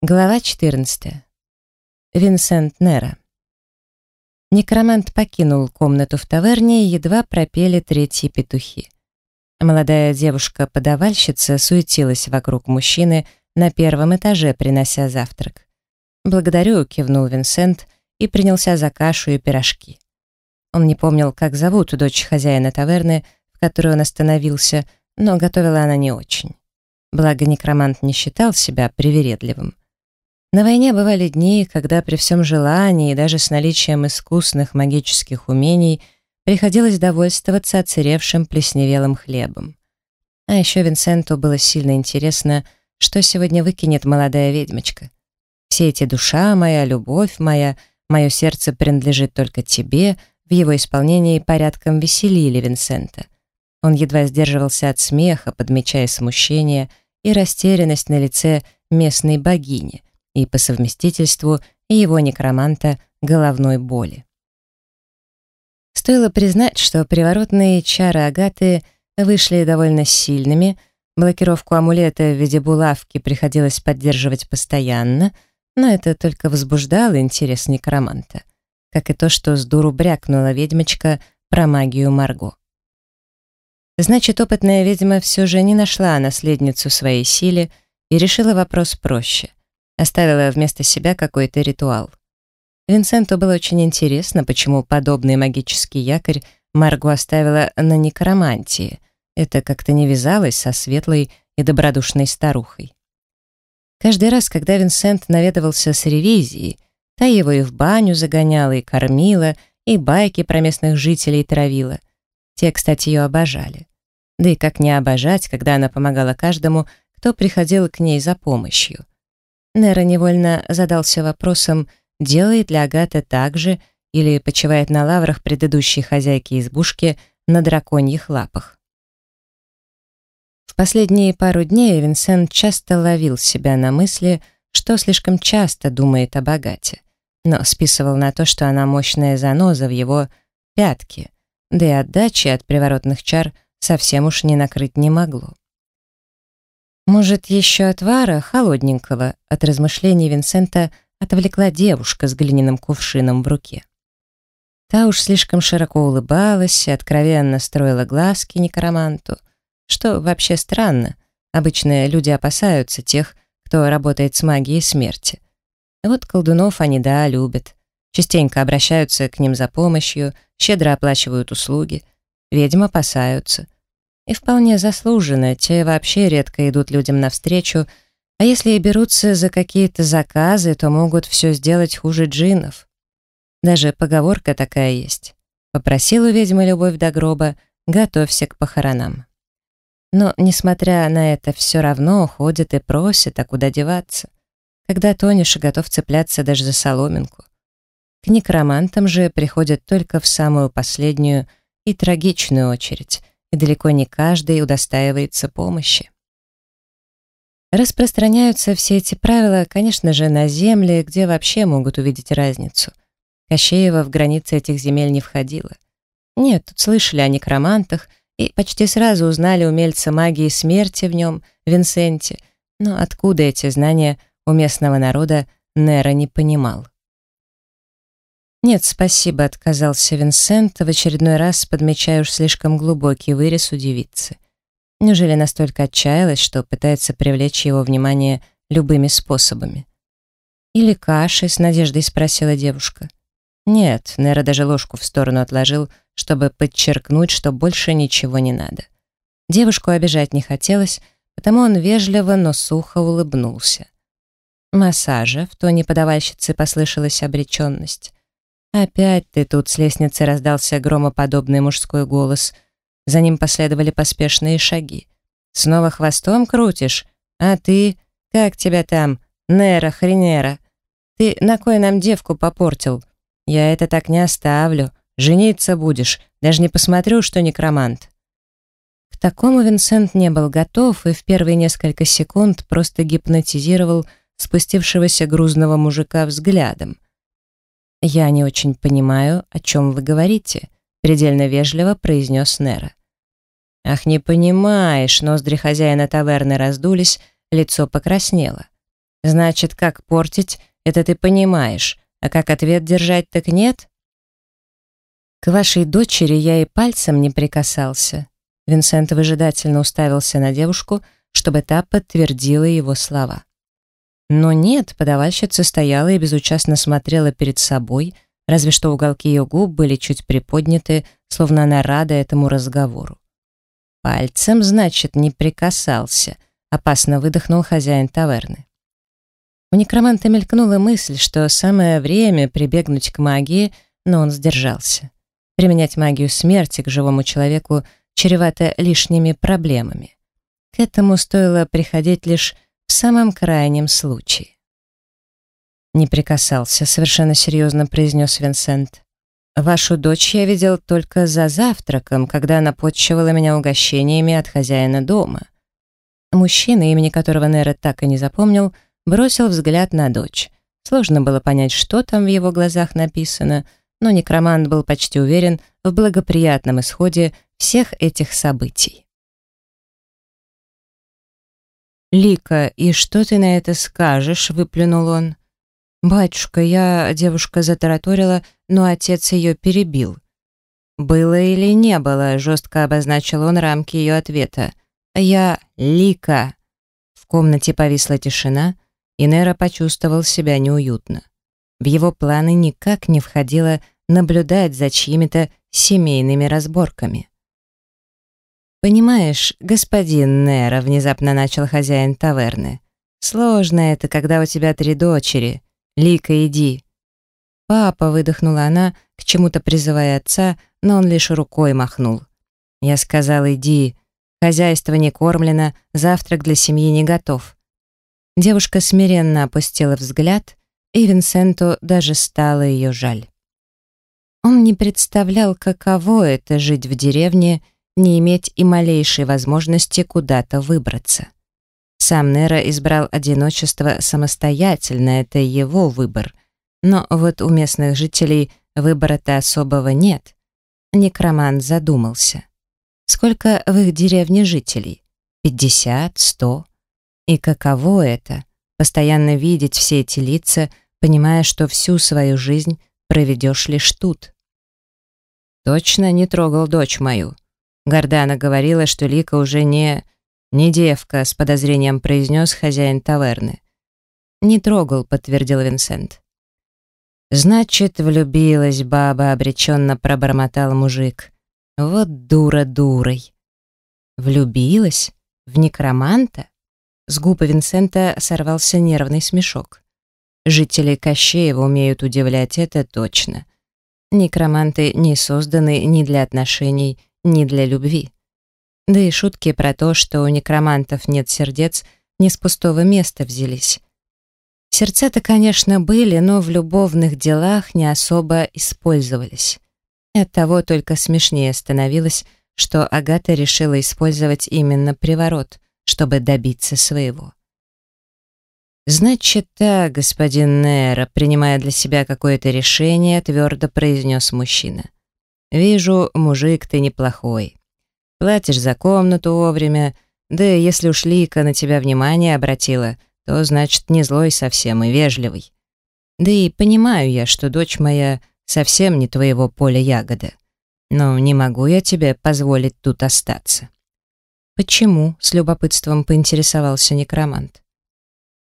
Глава 14. Винсент Нера. Некромант покинул комнату в таверне, и едва пропели третьи петухи. Молодая девушка-подавальщица суетилась вокруг мужчины на первом этаже, принося завтрак. «Благодарю», — кивнул Винсент и принялся за кашу и пирожки. Он не помнил, как зовут дочь хозяина таверны, в которой он остановился, но готовила она не очень. Благо некромант не считал себя привередливым. На войне бывали дни, когда при всем желании и даже с наличием искусных магических умений приходилось довольствоваться оцаревшим плесневелым хлебом. А еще Винсенту было сильно интересно, что сегодня выкинет молодая ведьмочка. Все эти душа моя, любовь моя, мое сердце принадлежит только тебе, в его исполнении порядком веселили Винсента. Он едва сдерживался от смеха, подмечая смущение и растерянность на лице местной богини, и по совместительству и его некроманта головной боли. Стоило признать, что приворотные чары Агаты вышли довольно сильными, блокировку амулета в виде булавки приходилось поддерживать постоянно, но это только возбуждало интерес некроманта, как и то, что с дуру брякнула ведьмочка про магию Марго. Значит, опытная ведьма все же не нашла наследницу своей силе и решила вопрос проще. Оставила вместо себя какой-то ритуал. Винсенту было очень интересно, почему подобный магический якорь Марго оставила на некромантии. Это как-то не вязалось со светлой и добродушной старухой. Каждый раз, когда Винсент наведывался с ревизией, та его и в баню загоняла, и кормила, и байки про местных жителей травила. Те, кстати, ее обожали. Да и как не обожать, когда она помогала каждому, кто приходил к ней за помощью. Нера невольно задался вопросом, делает ли Агата так же или почивает на лаврах предыдущей хозяйки избушки на драконьих лапах. В последние пару дней Винсент часто ловил себя на мысли, что слишком часто думает о богате, но списывал на то, что она мощная заноза в его пятке, да и отдачи от приворотных чар совсем уж не накрыть не могло. Может, еще отвара холодненького от размышлений Винсента отвлекла девушка с глиняным кувшином в руке. Та уж слишком широко улыбалась и откровенно строила глазки некроманту, что вообще странно. Обычно люди опасаются тех, кто работает с магией смерти. Вот колдунов они, да, любят. Частенько обращаются к ним за помощью, щедро оплачивают услуги. Ведьм опасаются — и вполне заслуженно, те вообще редко идут людям навстречу, а если и берутся за какие-то заказы, то могут все сделать хуже джиннов. Даже поговорка такая есть. Попросил у ведьмы любовь до гроба, готовься к похоронам. Но, несмотря на это, все равно ходят и просят, а куда деваться. Когда тонешь и готов цепляться даже за соломинку. К некромантам же приходят только в самую последнюю и трагичную очередь, и далеко не каждый удостаивается помощи. Распространяются все эти правила, конечно же, на земле, где вообще могут увидеть разницу. Кощеева в границы этих земель не входила. Нет, тут слышали о некромантах и почти сразу узнали умельца магии смерти в нем, Винсенте, но откуда эти знания у местного народа Нера не понимал. «Нет, спасибо», — отказался Винсент, в очередной раз подмечая уж слишком глубокий вырез у девицы. Неужели настолько отчаялась, что пытается привлечь его внимание любыми способами? «Или каши?» — с надеждой спросила девушка. «Нет», — Нера даже ложку в сторону отложил, чтобы подчеркнуть, что больше ничего не надо. Девушку обижать не хотелось, потому он вежливо, но сухо улыбнулся. «Массажа», — в тоне подавальщицы послышалась обреченность. «Опять ты тут!» — с лестницы раздался громоподобный мужской голос. За ним последовали поспешные шаги. «Снова хвостом крутишь? А ты? Как тебя там? Нера, хренера! Ты на кой нам девку попортил? Я это так не оставлю. Жениться будешь. Даже не посмотрю, что некромант». К такому Винсент не был готов и в первые несколько секунд просто гипнотизировал спустившегося грузного мужика взглядом. «Я не очень понимаю, о чем вы говорите», — предельно вежливо произнес Нера. «Ах, не понимаешь!» — ноздри хозяина таверны раздулись, лицо покраснело. Значит, как портить, это ты понимаешь, а как ответ держать, так нет? К вашей дочери я и пальцем не прикасался. Винсент выжидательно уставился на девушку, чтобы та подтвердила его слова. Но нет, подавальщица стояла и безучастно смотрела перед собой, разве что уголки ее губ были чуть приподняты, словно она рада этому разговору. «Пальцем, значит, не прикасался», — опасно выдохнул хозяин таверны. У некроманта мелькнула мысль, что самое время прибегнуть к магии, но он сдержался. Применять магию смерти к живому человеку чревато лишними проблемами. К этому стоило приходить лишь в самом крайнем случае. «Не прикасался», — совершенно серьезно произнес Винсент. «Вашу дочь я видел только за завтраком, когда она подчивала меня угощениями от хозяина дома». Мужчина, имени которого Нера так и не запомнил, бросил взгляд на дочь. Сложно было понять, что там в его глазах написано, но некромант был почти уверен в благоприятном исходе всех этих событий. «Лика, и что ты на это скажешь?» — выплюнул он. «Батюшка, я...» — девушка затараторила, но отец ее перебил. «Было или не было?» — жестко обозначил он рамки ее ответа. «Я Лика». В комнате повисла тишина, и Нера почувствовал себя неуютно. В его планы никак не входило наблюдать за чьими-то семейными разборками. «Понимаешь, господин Нера», — внезапно начал хозяин таверны, «сложно это, когда у тебя три дочери. Лика, иди». «Папа», — выдохнула она, к чему-то призывая отца, но он лишь рукой махнул. Я сказал, иди. Хозяйство не кормлено, завтрак для семьи не готов. Девушка смиренно опустила взгляд, и Винсенту даже стало ее жаль. Он не представлял, каково это жить в деревне, не иметь и малейшей возможности куда-то выбраться. Сам Нера избрал одиночество самостоятельно, это его выбор. Но вот у местных жителей выбора-то особого нет. Некроман задумался. Сколько в их деревне жителей? Пятьдесят? Сто? И каково это? Постоянно видеть все эти лица, понимая, что всю свою жизнь проведешь лишь тут. Точно не трогал дочь мою. Гордана говорила, что Лика уже не... не девка, с подозрением произнес хозяин таверны. «Не трогал», — подтвердил Винсент. «Значит, влюбилась баба», — обреченно пробормотал мужик. «Вот дура дурой». «Влюбилась? В некроманта?» С губы Винсента сорвался нервный смешок. Жители Кощеева умеют удивлять, это точно. Некроманты не созданы ни для отношений, ни для любви. Да и шутки про то, что у некромантов нет сердец, не с пустого места взялись. Сердца-то, конечно, были, но в любовных делах не особо использовались. И оттого только смешнее становилось, что Агата решила использовать именно приворот, чтобы добиться своего. «Значит так, господин Нера», принимая для себя какое-то решение, твердо произнес мужчина. «Вижу, мужик ты неплохой. Платишь за комнату вовремя, да если уж Лика на тебя внимание обратила, то значит не злой совсем и вежливый. Да и понимаю я, что дочь моя совсем не твоего поля ягода. Но не могу я тебе позволить тут остаться». «Почему?» — с любопытством поинтересовался некромант.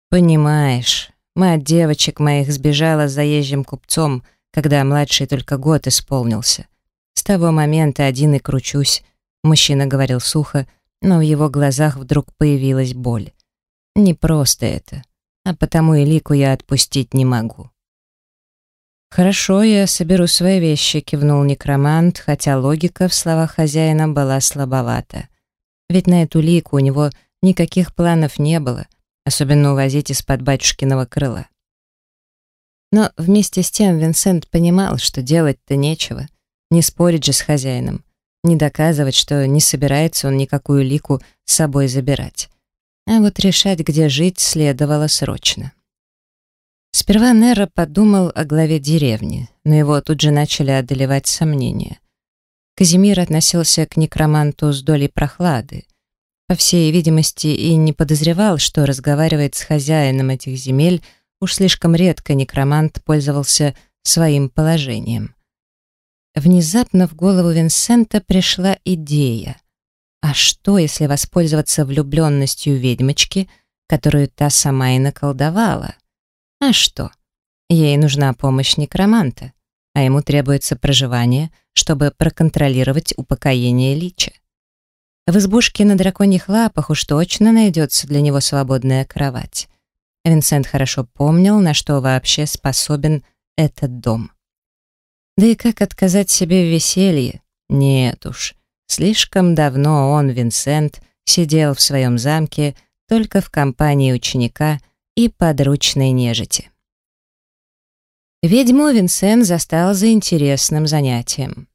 «Понимаешь, мать девочек моих сбежала с заезжим купцом, когда младший только год исполнился. С того момента один и кручусь», — мужчина говорил сухо, но в его глазах вдруг появилась боль. «Не просто это, а потому и Лику я отпустить не могу». «Хорошо, я соберу свои вещи», — кивнул некромант, хотя логика в словах хозяина была слабовата. Ведь на эту Лику у него никаких планов не было — особенно увозить из-под батюшкиного крыла. Но вместе с тем Винсент понимал, что делать-то нечего, не спорить же с хозяином, не доказывать, что не собирается он никакую лику с собой забирать. А вот решать, где жить, следовало срочно. Сперва Нера подумал о главе деревни, но его тут же начали одолевать сомнения. Казимир относился к некроманту с долей прохлады, по всей видимости, и не подозревал, что разговаривает с хозяином этих земель, уж слишком редко некромант пользовался своим положением. Внезапно в голову Винсента пришла идея. А что, если воспользоваться влюбленностью ведьмочки, которую та сама и наколдовала? А что? Ей нужна помощь некроманта, а ему требуется проживание, чтобы проконтролировать упокоение лича. В избушке на драконьих лапах уж точно найдется для него свободная кровать. Винсент хорошо помнил, на что вообще способен этот дом. Да и как отказать себе в веселье? Нет уж. Слишком давно он, Винсент, сидел в своем замке только в компании ученика и подручной нежити. Ведьму Винсент застал за интересным занятием.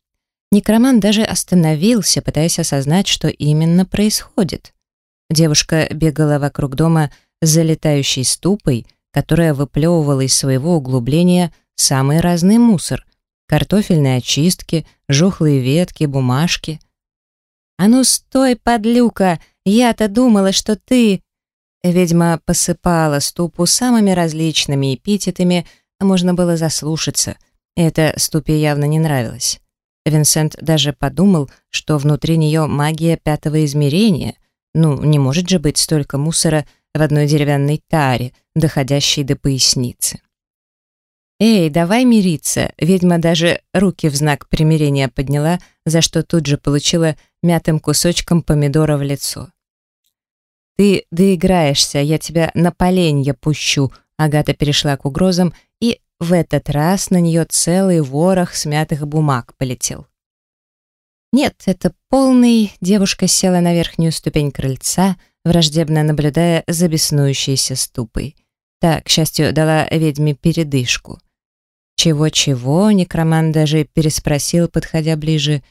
Некроман даже остановился, пытаясь осознать, что именно происходит. Девушка бегала вокруг дома с залетающей ступой, которая выплевывала из своего углубления самый разный мусор, картофельные очистки, жухлые ветки, бумажки. «А ну стой, подлюка! Я-то думала, что ты...» Ведьма посыпала ступу самыми различными эпитетами, а можно было заслушаться. Это ступе явно не нравилось. Винсент даже подумал, что внутри нее магия пятого измерения. Ну, не может же быть столько мусора в одной деревянной таре, доходящей до поясницы. «Эй, давай мириться!» Ведьма даже руки в знак примирения подняла, за что тут же получила мятым кусочком помидора в лицо. «Ты доиграешься, я тебя на поленье пущу!» Агата перешла к угрозам, и в этот раз на нее целый ворох смятых бумаг полетел. «Нет, это полный...» Девушка села на верхнюю ступень крыльца, враждебно наблюдая за беснующейся ступой. Так, к счастью, дала ведьме передышку. «Чего-чего?» — некроман даже переспросил, подходя ближе.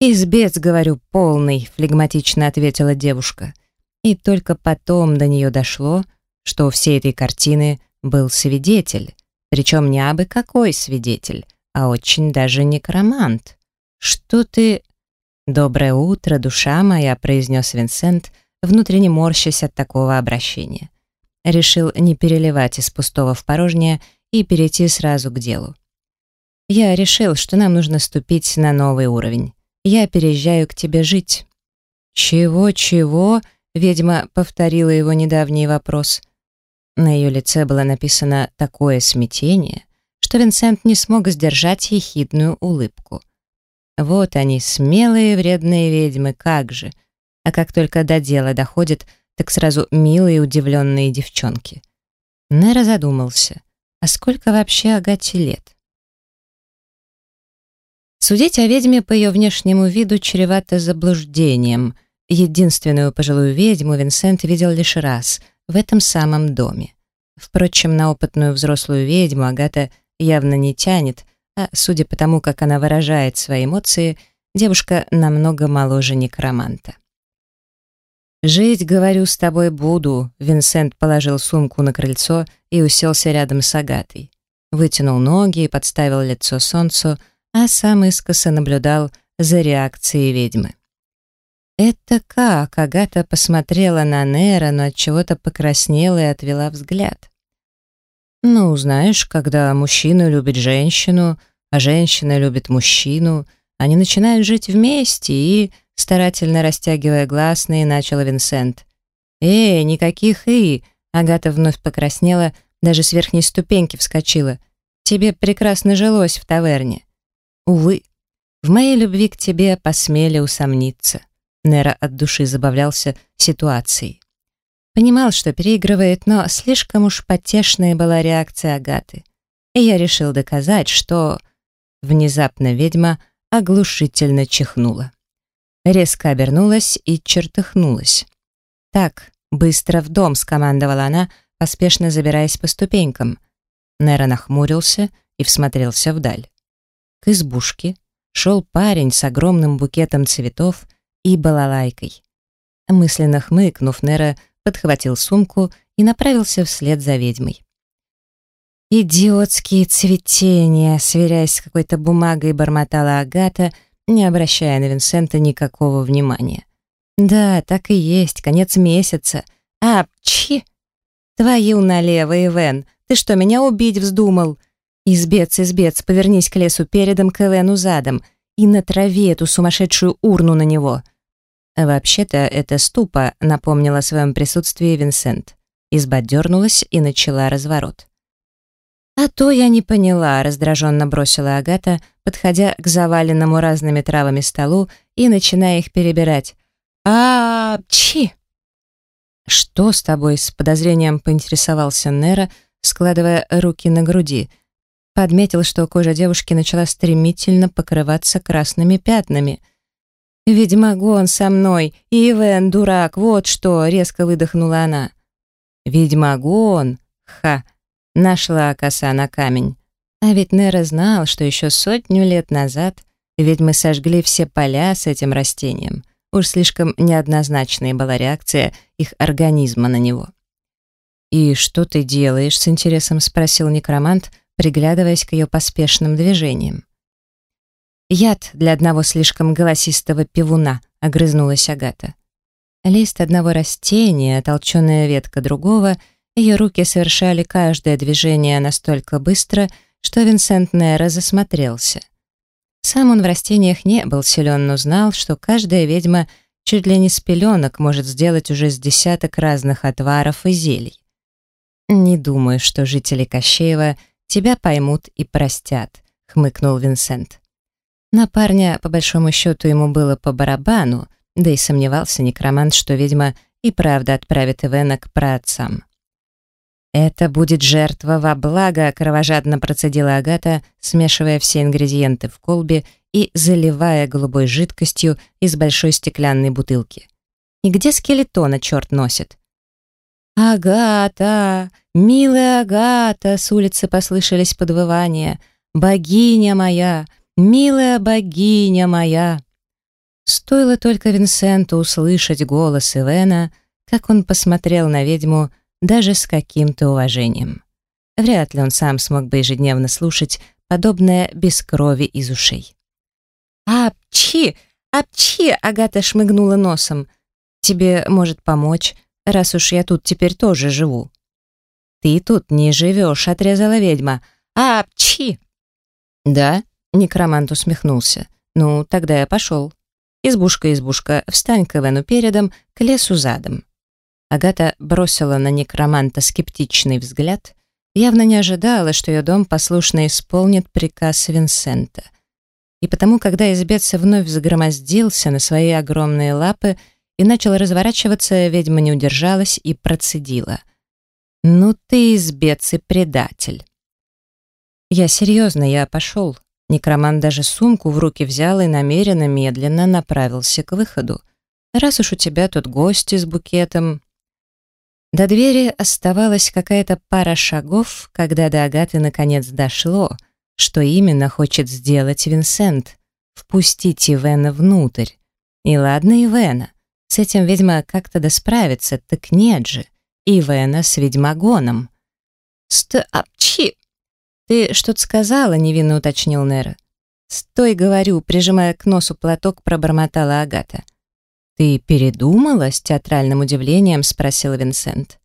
«Избец, говорю, полный», — флегматично ответила девушка. И только потом до нее дошло, что у всей этой картины был свидетель, причем не абы какой свидетель, а очень даже некромант. «Что ты...» «Доброе утро, душа моя», — произнес Винсент, внутренне морщась от такого обращения. Решил не переливать из пустого в порожнее и перейти сразу к делу. «Я решил, что нам нужно ступить на новый уровень. Я переезжаю к тебе жить». «Чего-чего?» — ведьма повторила его недавний вопрос. На ее лице было написано такое смятение, что Винсент не смог сдержать ехидную улыбку. Вот они, смелые вредные ведьмы, как же. А как только до дела доходит, так сразу милые удивленные девчонки. Нера задумался. А сколько вообще Агате лет? Судить о ведьме по ее внешнему виду чревато заблуждением. Единственную пожилую ведьму Винсент видел лишь раз, в этом самом доме. Впрочем, на опытную взрослую ведьму Агата явно не тянет, а судя по тому, как она выражает свои эмоции, девушка намного моложе некроманта. «Жить, говорю, с тобой буду», — Винсент положил сумку на крыльцо и уселся рядом с Агатой. Вытянул ноги и подставил лицо солнцу, а сам искоса наблюдал за реакцией ведьмы. «Это как?» — Агата посмотрела на Нера, но от чего то покраснела и отвела взгляд. «Ну, знаешь, когда мужчина любит женщину, а женщина любит мужчину, они начинают жить вместе и...» Старательно растягивая гласные, начал Винсент. «Эй, никаких «и!» Агата вновь покраснела, даже с верхней ступеньки вскочила. «Тебе прекрасно жилось в таверне». «Увы, в моей любви к тебе посмели усомниться». Нера от души забавлялся ситуацией. Понимал, что переигрывает, но слишком уж потешная была реакция Агаты. И я решил доказать, что... Внезапно ведьма оглушительно чихнула резко обернулась и чертыхнулась. «Так, быстро в дом», — скомандовала она, поспешно забираясь по ступенькам. Нера нахмурился и всмотрелся вдаль. К избушке шел парень с огромным букетом цветов и балалайкой. Мысленно хмыкнув, Нера подхватил сумку и направился вслед за ведьмой. «Идиотские цветения!» — сверяясь с какой-то бумагой, бормотала Агата — не обращая на Винсента никакого внимания. Да, так и есть, конец месяца. А, чи! Твою налево, Ивен, ты что, меня убить вздумал? Избец, избец, повернись к лесу передом, к Ивену задом и натрави эту сумасшедшую урну на него. Вообще-то это ступа, напомнила о своем присутствии Винсент. Изба дернулась и начала разворот. «А то я не поняла», — раздраженно бросила Агата, подходя к заваленному разными травами столу и начиная их перебирать. а чи «Что с тобой?» — с подозрением поинтересовался Нера, складывая руки на груди. Подметил, что кожа девушки начала стремительно покрываться красными пятнами. «Ведьмагон со мной! Ивен, дурак, вот что!» — резко выдохнула она. «Ведьмагон! Ха!» Нашла коса на камень. А ведь Нера знал, что еще сотню лет назад ведьмы сожгли все поля с этим растением. Уж слишком неоднозначной была реакция их организма на него. «И что ты делаешь?» — с интересом спросил некромант, приглядываясь к ее поспешным движениям. «Яд для одного слишком голосистого пивуна», — огрызнулась Агата. Лист одного растения, толченая ветка другого — ее руки совершали каждое движение настолько быстро, что Винсент Нера засмотрелся. Сам он в растениях не был силен, но знал, что каждая ведьма чуть ли не с пеленок может сделать уже с десяток разных отваров и зелий. «Не думаю, что жители Кощеева тебя поймут и простят», — хмыкнул Винсент. На парня, по большому счету, ему было по барабану, да и сомневался некромант, что ведьма и правда отправит Ивена к праотцам. «Это будет жертва во благо», — кровожадно процедила Агата, смешивая все ингредиенты в колбе и заливая голубой жидкостью из большой стеклянной бутылки. «И где скелетона черт носит?» «Агата! Милая Агата!» — с улицы послышались подвывания. «Богиня моя! Милая богиня моя!» Стоило только Винсенту услышать голос Ивена, как он посмотрел на ведьму даже с каким-то уважением. Вряд ли он сам смог бы ежедневно слушать подобное без крови из ушей. «Апчи! Апчи!» — Агата шмыгнула носом. «Тебе может помочь, раз уж я тут теперь тоже живу». «Ты тут не живешь», — отрезала ведьма. «Апчи!» «Да?» — некромант усмехнулся. «Ну, тогда я пошел. Избушка, избушка, встань к Эвену передом, к лесу задом». Агата бросила на некроманта скептичный взгляд, явно не ожидала, что ее дом послушно исполнит приказ Винсента. И потому, когда избец вновь загромоздился на свои огромные лапы и начал разворачиваться, ведьма не удержалась и процедила. «Ну ты избец и предатель!» «Я серьезно, я пошел». Некромант даже сумку в руки взял и намеренно медленно направился к выходу. «Раз уж у тебя тут гости с букетом, до двери оставалась какая-то пара шагов, когда до Агаты наконец дошло, что именно хочет сделать Винсент — впустить Ивена внутрь. И ладно Ивена, с этим ведьма как-то да справится, так нет же, Ивена с ведьмагоном. «Стопчи!» «Ты что-то сказала?» — невинно уточнил Нера. «Стой, говорю», — прижимая к носу платок, пробормотала Агата. «Ты передумала?» — с театральным удивлением спросил Винсент.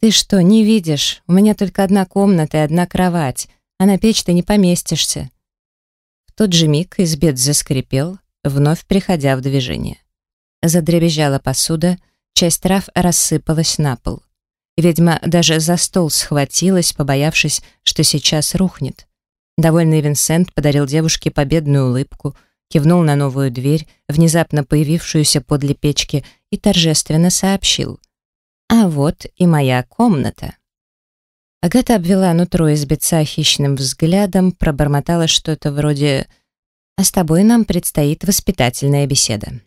«Ты что, не видишь? У меня только одна комната и одна кровать, а на печь ты не поместишься». В тот же миг избет заскрипел, вновь приходя в движение. Задребезжала посуда, часть трав рассыпалась на пол. Ведьма даже за стол схватилась, побоявшись, что сейчас рухнет. Довольный Винсент подарил девушке победную улыбку — кивнул на новую дверь, внезапно появившуюся подле печки, и торжественно сообщил. «А вот и моя комната». Агата обвела нутро избеца хищным взглядом, пробормотала что-то вроде «А с тобой нам предстоит воспитательная беседа».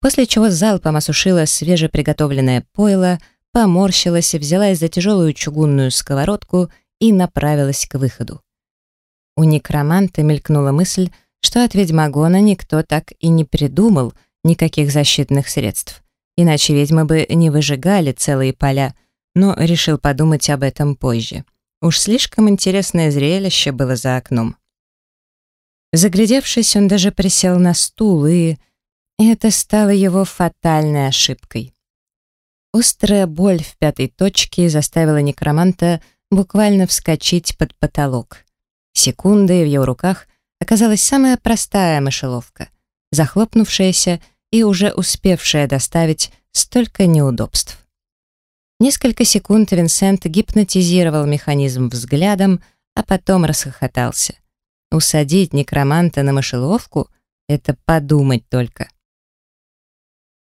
После чего залпом осушила свежеприготовленное пойло, поморщилась и взялась за тяжелую чугунную сковородку и направилась к выходу. У некроманта мелькнула мысль, что от ведьмагона никто так и не придумал никаких защитных средств. Иначе ведьмы бы не выжигали целые поля, но решил подумать об этом позже. Уж слишком интересное зрелище было за окном. Заглядевшись, он даже присел на стул и... Это стало его фатальной ошибкой. Острая боль в пятой точке заставила некроманта буквально вскочить под потолок. Секунды в его руках оказалась самая простая мышеловка, захлопнувшаяся и уже успевшая доставить столько неудобств. Несколько секунд Винсент гипнотизировал механизм взглядом, а потом расхохотался. Усадить некроманта на мышеловку — это подумать только.